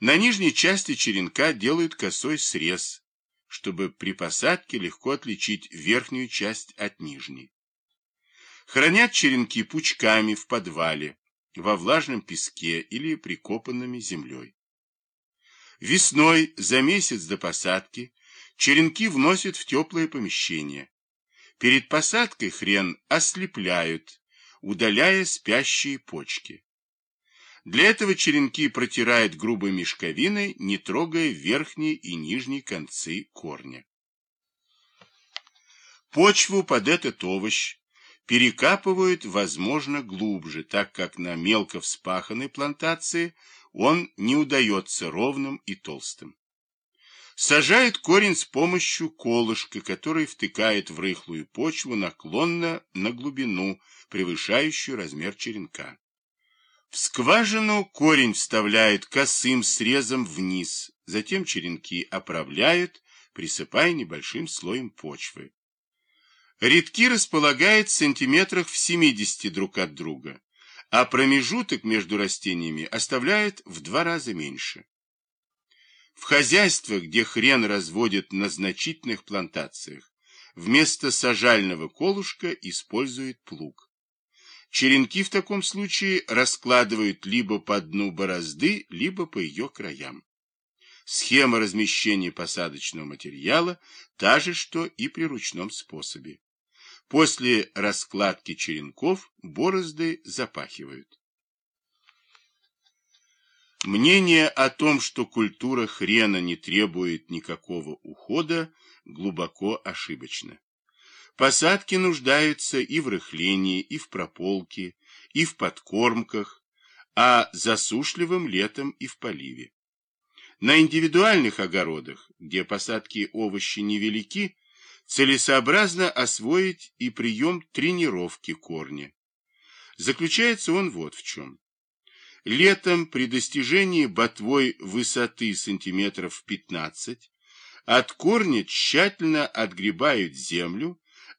На нижней части черенка делают косой срез, чтобы при посадке легко отличить верхнюю часть от нижней. Хранят черенки пучками в подвале, во влажном песке или прикопанными землей. Весной, за месяц до посадки, черенки вносят в теплое помещение. Перед посадкой хрен ослепляют, удаляя спящие почки. Для этого черенки протирают грубой мешковиной, не трогая верхние и нижние концы корня. Почву под этот овощ перекапывают, возможно, глубже, так как на мелко вспаханной плантации он не удается ровным и толстым. Сажает корень с помощью колышка, который втыкает в рыхлую почву наклонно на глубину, превышающую размер черенка. В скважину корень вставляют косым срезом вниз, затем черенки оправляют, присыпая небольшим слоем почвы. Редки располагают в сантиметрах в 70 друг от друга, а промежуток между растениями оставляет в два раза меньше. В хозяйствах, где хрен разводят на значительных плантациях, вместо сажального колышка используют плуг. Черенки в таком случае раскладывают либо по дну борозды, либо по ее краям. Схема размещения посадочного материала та же, что и при ручном способе. После раскладки черенков борозды запахивают. Мнение о том, что культура хрена не требует никакого ухода, глубоко ошибочно. Посадки нуждаются и в рыхлении, и в прополке, и в подкормках, а засушливым летом и в поливе. На индивидуальных огородах, где посадки овощи невелики, целесообразно освоить и прием тренировки корня. Заключается он вот в чем. Летом при достижении ботвой высоты сантиметров 15 от корня тщательно отгребают землю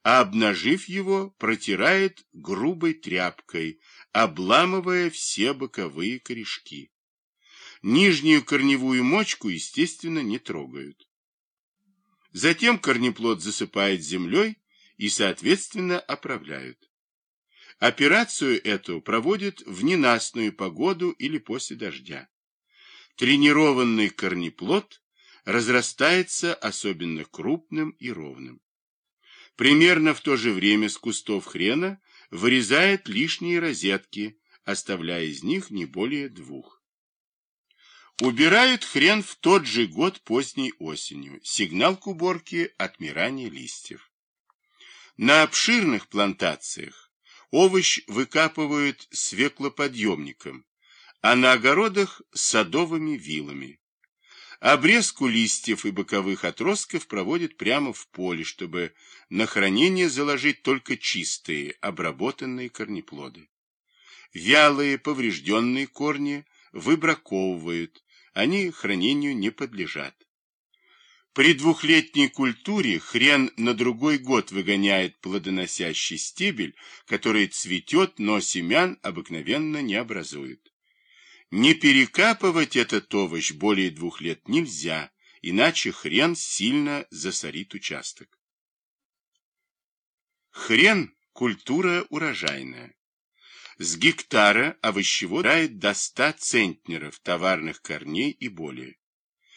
а обнажив его, протирает грубой тряпкой, обламывая все боковые корешки. Нижнюю корневую мочку, естественно, не трогают. Затем корнеплод засыпает землей и, соответственно, оправляют. Операцию эту проводят в ненастную погоду или после дождя. Тренированный корнеплод разрастается особенно крупным и ровным. Примерно в то же время с кустов хрена вырезает лишние розетки, оставляя из них не более двух. Убирают хрен в тот же год поздней осенью. Сигнал к уборке – отмирание листьев. На обширных плантациях овощ выкапывают свеклоподъемником, а на огородах – садовыми вилами. Обрезку листьев и боковых отростков проводят прямо в поле, чтобы на хранение заложить только чистые, обработанные корнеплоды. Вялые, поврежденные корни выбраковывают, они хранению не подлежат. При двухлетней культуре хрен на другой год выгоняет плодоносящий стебель, который цветет, но семян обыкновенно не образует. Не перекапывать этот овощ более двух лет нельзя, иначе хрен сильно засорит участок. Хрен – культура урожайная. С гектара овощевод брает до 100 центнеров товарных корней и более.